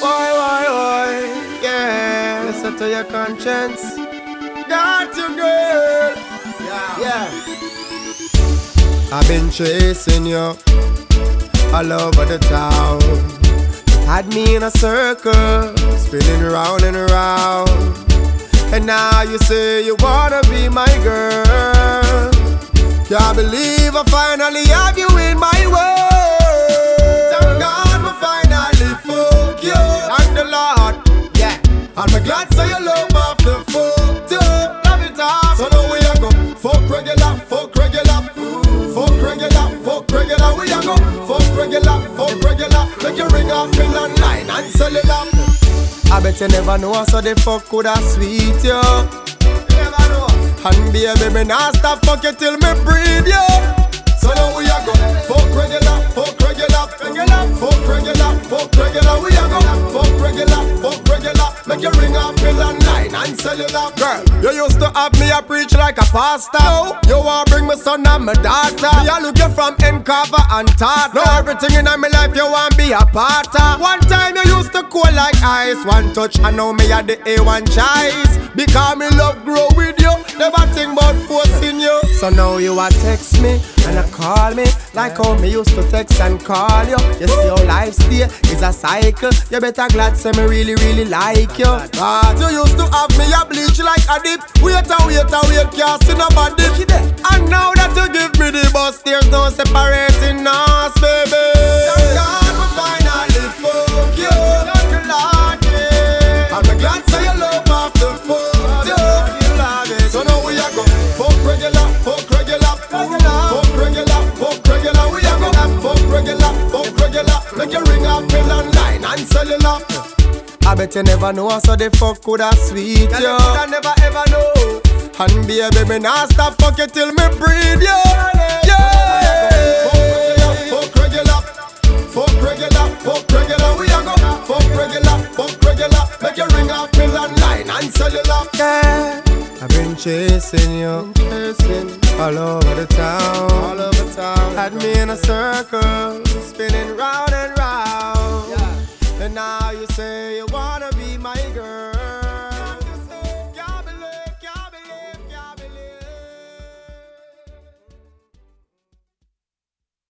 Why, why, why? Yeah, listen to your Konshens. Got you, girl. Yeah. yeah. I've been chasing you all over the town. Had me in a circle, spinning round and around. And now you say you wanna be my girl. Can't believe I finally have you in my world. Regular. Make you ring off bill online and cellular. I bet you never know so the fuck coulda sweet you. Never know. And baby, me nah stop fuck you till me breathe you. So now Make you ring off bill online and cellular. Girl, you used to have me a preach like a pastor. No, you want bring me son and my daughter. Me a look you from Encover and Tata. Now everything in my life you want be a part of. One time you used to cool like ice. One touch I know me a the A1 choice. Because me love grow So now you a text me and a call me like how me used to text and call you. You see how life stay is a cycle. You better glad say me really really like you. But you used to have me a bleach like a dip. Wait and wait and wait, can't see nobody. And now that you give me the bus, there's no separating cellular. I bet you never know, so the fuck coulda sweet you. I never ever know. And baby, me nah stop fuck you till me breathe you. Yeah. Fuck regular, fuck regular, fuck regular. We a go fuck regular, fuck regular. Make you ring off bill online and cellular. Yeah. I've been chasing you, chasing all over the town, all over town. Had me in a circle, spinning round and now you say you girl.